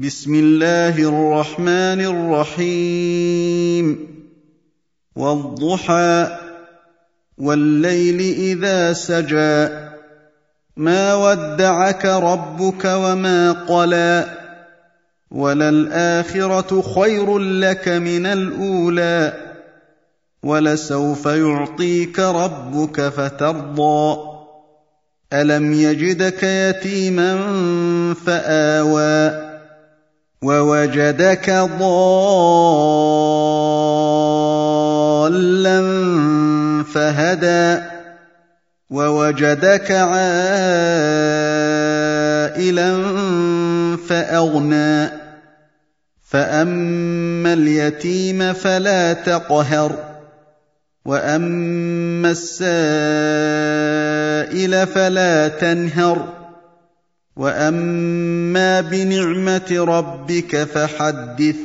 بسم الله الرحمن الرحيم. والضحى والليل إذا سجى. ما ودعك ربك وما قلى. وللآخرة خير لك من الأولى. ولسوف يعطيك ربك فترضى. ألم يجدك يتيما فآوى. ووجدك ضالا فهدى ووجدك عائلا فأغنى. فأما اليتيم فلا تقهر وأما السائل فلا تنهر. واما بنعمه ربك فحدث